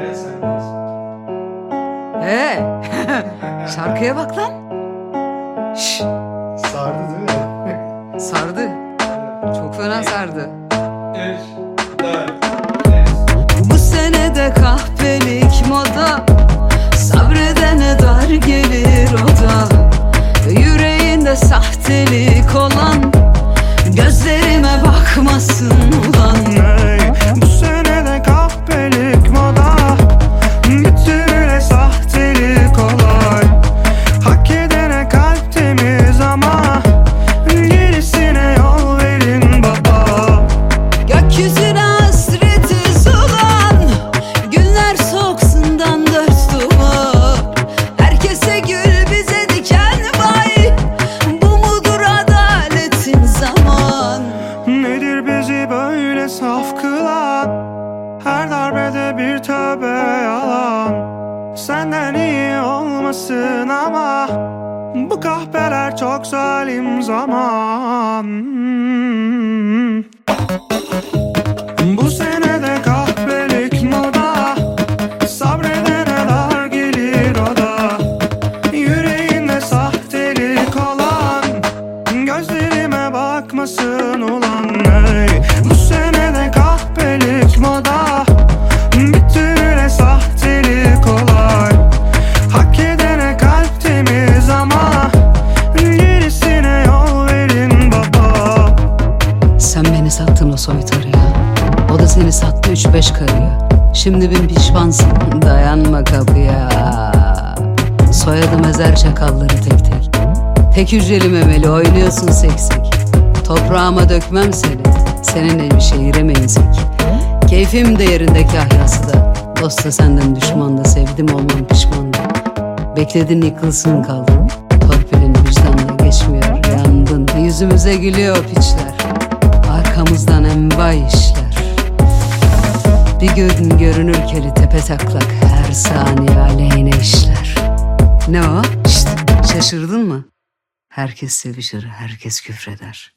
Evet sendeyiz. Ee, şarkıya bak lan. Şş, Sardı değil mi? sardı. Çok fena sardı. Üç, dört, Bu senede kahpelik moda Sabredene dar gelir o da Yüreğinde sahtelik olan Gözlerime bakmasın ulan bir tövbe yalan. Senden iyi olmasın ama Bu kahpeler çok zalim zaman seni sattı üç beş karıya. Şimdi bin pişmansın dayanma kapıya. Soyadım ezer çakalları tek tek. Tek hücreli memeli oynuyorsun seksek. Toprağıma dökmem seni Seninle bir şehire insek Keyfim de yerinde kahyası da. Dost da senden düşman da sevdim olmam pişman da. Bekledin yıkılsın kaldın Torpilin vicdanla geçmiyor. Yandın Yüzümüze gülüyor piçler Bir gün görünür keli tepe taklak Her saniye aleyhine işler Ne o? Şşt, şaşırdın mı? Herkes sevişir, herkes küfreder